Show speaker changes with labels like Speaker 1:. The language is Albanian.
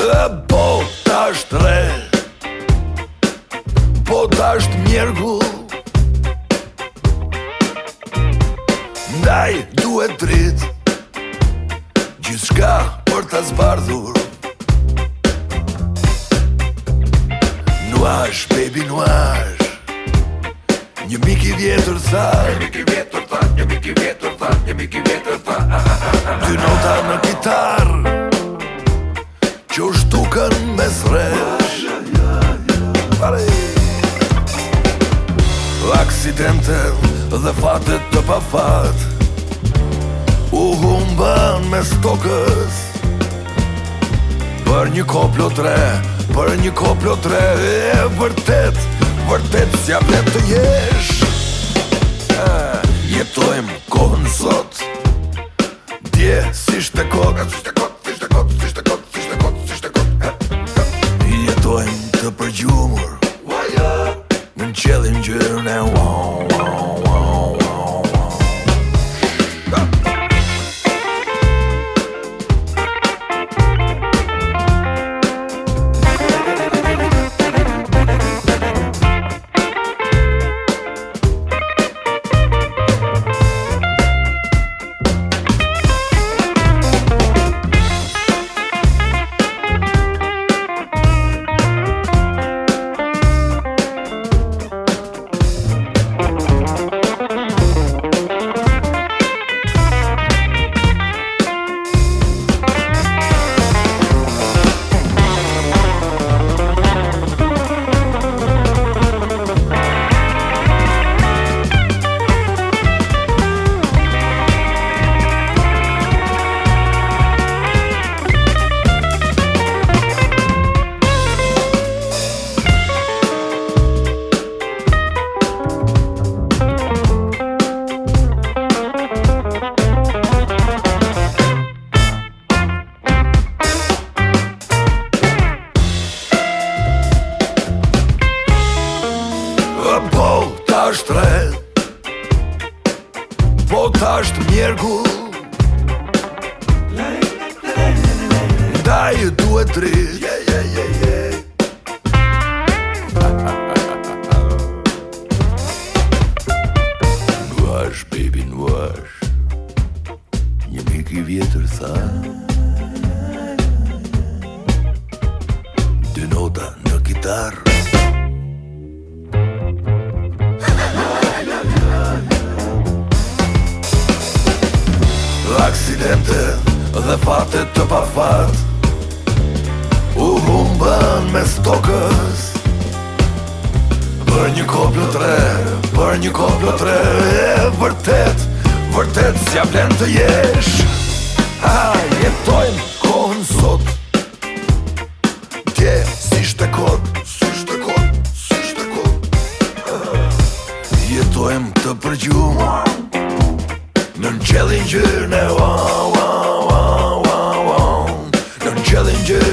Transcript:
Speaker 1: Dhe po t'asht re Po t'asht mjergu Ndaj duhet drit Gjithë shka për t'as bardhur Nuash, baby, nuash Një miki vjetër tha Një miki vjetër tha Një miki vjetër tha Një miki vjetër tha Dynota në gitar aksidente dhe fatet të pa fat U humban me stokës Për një koplo tre, për një koplo tre E vërtet, vërtet si avlet të jesh Jetojmë kohën sot Dje si shte kohën, si shte kohën bota është mjergu Da ju duhet drit yeah, yeah, yeah, Nuash, baby, nuash Një mik vjetër tha Dë nota në gitarë dhe aksidente dhe fatet të pa fat U humbën me stokës Për një kopë tre, për një kopë tre E vërtet, vërtet s'ja vlen të jesh Ha, jetojmë kohën sot Tje, si shte kod, si shte kod, si shte
Speaker 2: kod Jetojmë të përgjumë Non-challenger now, oh, oh, oh, oh, oh. Non-challenger